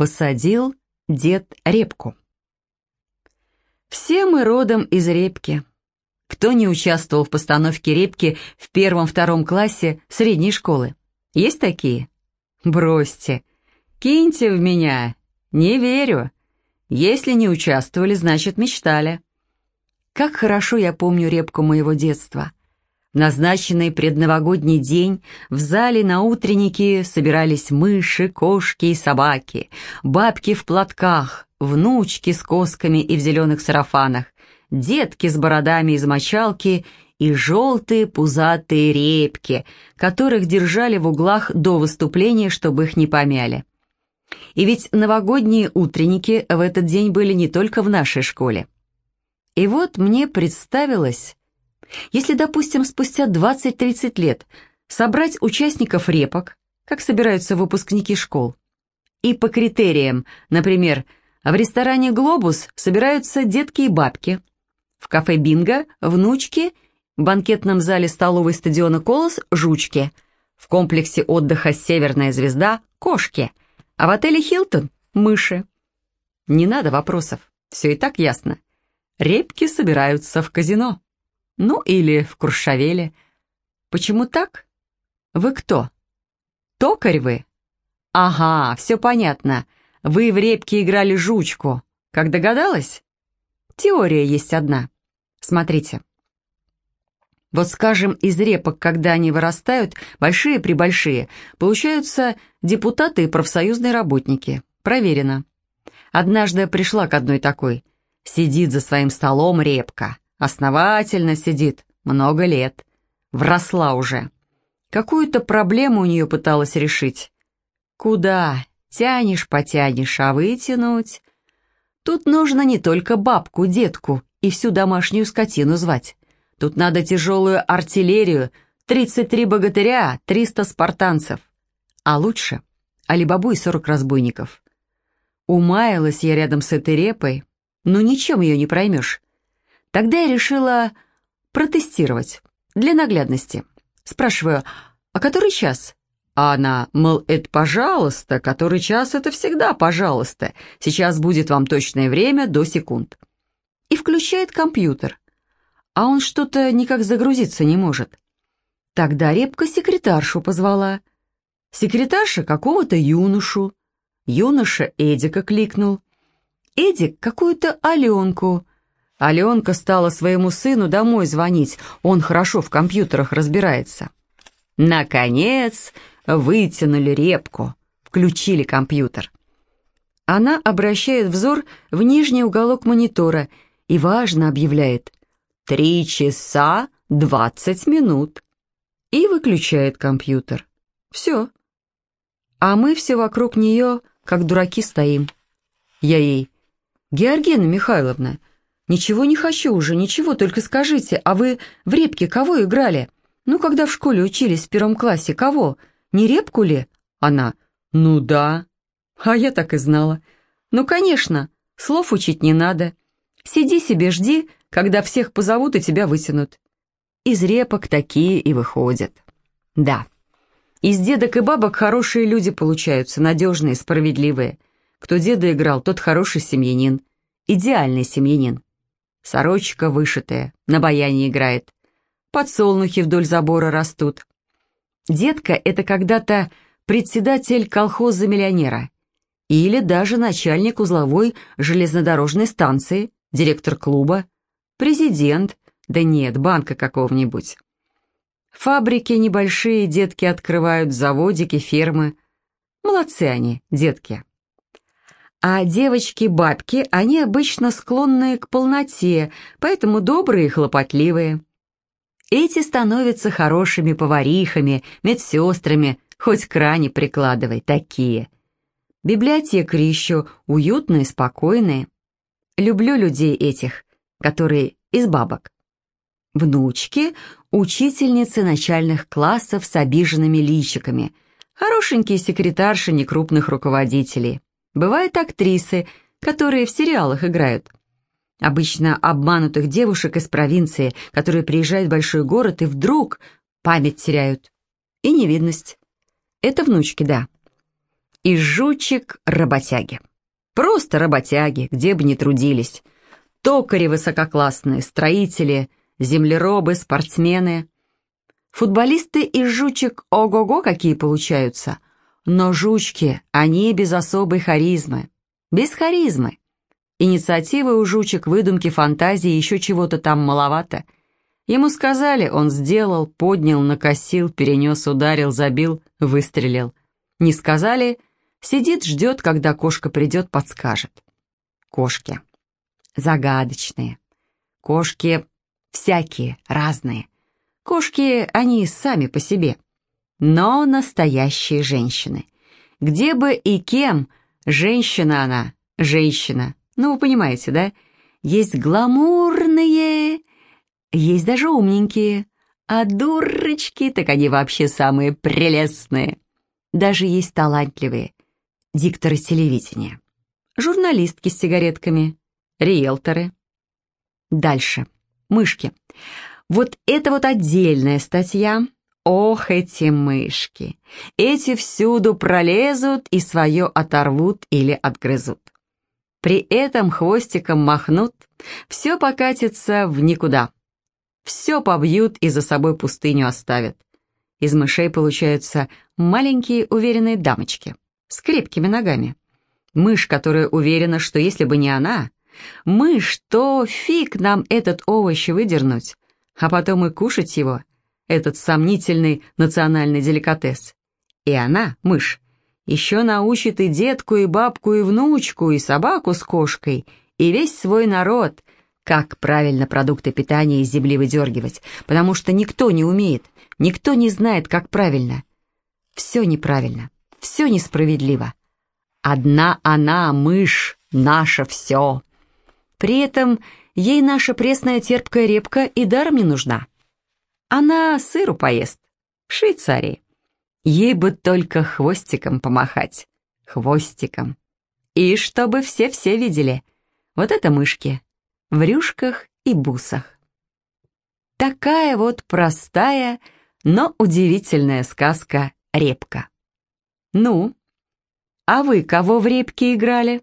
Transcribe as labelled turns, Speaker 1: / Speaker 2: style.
Speaker 1: Посадил дед репку. Все мы родом из репки. Кто не участвовал в постановке репки в первом-втором классе средней школы? Есть такие? Бросьте. Киньте в меня. Не верю. Если не участвовали, значит, мечтали. Как хорошо я помню репку моего детства. Назначенный предновогодний день в зале на утреннике собирались мыши, кошки и собаки, бабки в платках, внучки с косками и в зеленых сарафанах, детки с бородами из мочалки и желтые пузатые репки, которых держали в углах до выступления, чтобы их не помяли. И ведь новогодние утренники в этот день были не только в нашей школе. И вот мне представилось если, допустим, спустя 20-30 лет собрать участников репок, как собираются выпускники школ, и по критериям, например, в ресторане «Глобус» собираются детки и бабки, в кафе «Бинго» – внучки, в банкетном зале столовой стадиона «Колос» – жучки, в комплексе отдыха «Северная звезда» – кошки, а в отеле «Хилтон» – мыши. Не надо вопросов, все и так ясно. Репки собираются в казино. Ну, или в Куршавеле. Почему так? Вы кто? Токарь вы? Ага, все понятно. Вы в репке играли жучку. Как догадалась? Теория есть одна. Смотрите. Вот, скажем, из репок, когда они вырастают, большие-пребольшие, получаются депутаты и профсоюзные работники. Проверено. Однажды пришла к одной такой. Сидит за своим столом репка. Основательно сидит, много лет. Вросла уже. Какую-то проблему у нее пыталась решить. Куда? Тянешь, потянешь, а вытянуть? Тут нужно не только бабку, детку и всю домашнюю скотину звать. Тут надо тяжелую артиллерию, 33 богатыря, 300 спартанцев. А лучше Алибабу и 40 разбойников. Умаялась я рядом с этой репой, но ничем ее не проймешь. Тогда я решила протестировать, для наглядности. Спрашиваю, а который час? А она, мол, это пожалуйста, который час это всегда пожалуйста. Сейчас будет вам точное время до секунд. И включает компьютер. А он что-то никак загрузиться не может. Тогда Репка секретаршу позвала. Секретарша какого-то юношу. Юноша Эдика кликнул. Эдик какую-то Аленку. Аленка стала своему сыну домой звонить, он хорошо в компьютерах разбирается. Наконец, вытянули репку, включили компьютер. Она обращает взор в нижний уголок монитора и важно объявляет «Три часа двадцать минут» и выключает компьютер. Все. А мы все вокруг нее, как дураки, стоим. Я ей «Георгина Михайловна, «Ничего не хочу уже, ничего, только скажите, а вы в репке кого играли? Ну, когда в школе учились в первом классе, кого? Не репку ли?» Она «Ну да». А я так и знала. «Ну, конечно, слов учить не надо. Сиди себе, жди, когда всех позовут и тебя вытянут». Из репок такие и выходят. Да, из дедок и бабок хорошие люди получаются, надежные, справедливые. Кто деда играл, тот хороший семьянин, идеальный семьянин. Сорочка вышитая, на баяне играет. Подсолнухи вдоль забора растут. Детка — это когда-то председатель колхоза-миллионера. Или даже начальник узловой железнодорожной станции, директор клуба, президент, да нет, банка какого-нибудь. Фабрики небольшие детки открывают, заводики, фермы. Молодцы они, детки. А девочки-бабки, они обычно склонны к полноте, поэтому добрые и хлопотливые. Эти становятся хорошими поварихами, медсестрами, хоть кране прикладывай, такие. Библиотекари еще уютные, спокойные. Люблю людей этих, которые из бабок. Внучки — учительницы начальных классов с обиженными личиками, хорошенькие секретарши некрупных руководителей. Бывают актрисы, которые в сериалах играют. Обычно обманутых девушек из провинции, которые приезжают в большой город и вдруг память теряют. И невидность. Это внучки, да. и жучек-работяги. Просто работяги, где бы ни трудились. Токари высококлассные, строители, землеробы, спортсмены. Футболисты из жучек ого-го какие получаются. Но жучки, они без особой харизмы. Без харизмы. Инициативы у жучек, выдумки, фантазии, еще чего-то там маловато. Ему сказали, он сделал, поднял, накосил, перенес, ударил, забил, выстрелил. Не сказали, сидит, ждет, когда кошка придет, подскажет. Кошки. Загадочные. Кошки всякие, разные. Кошки, они сами по себе. Но настоящие женщины. Где бы и кем, женщина она, женщина. Ну, вы понимаете, да? Есть гламурные, есть даже умненькие, а дурочки, так они вообще самые прелестные. Даже есть талантливые, дикторы телевидения, журналистки с сигаретками, риэлторы. Дальше. Мышки. Вот это вот отдельная статья. Ох, эти мышки. Эти всюду пролезут и свое оторвут или отгрызут. При этом хвостиком махнут, все покатится в никуда. Все побьют и за собой пустыню оставят. Из мышей получаются маленькие уверенные дамочки с крепкими ногами. Мышь, которая уверена, что если бы не она, мышь, то фиг нам этот овощ выдернуть, а потом и кушать его, этот сомнительный национальный деликатес. И она, мышь, еще научит и детку, и бабку, и внучку, и собаку с кошкой, и весь свой народ, как правильно продукты питания из земли выдергивать, потому что никто не умеет, никто не знает, как правильно. Все неправильно, все несправедливо. Одна она, мышь, наше все. При этом ей наша пресная терпкая репка и даром не нужна. Она сыру поест Швейцарии. Ей бы только хвостиком помахать. Хвостиком. И чтобы все-все видели. Вот это мышки. В рюшках и бусах. Такая вот простая, но удивительная сказка «Репка». Ну, а вы кого в репки играли?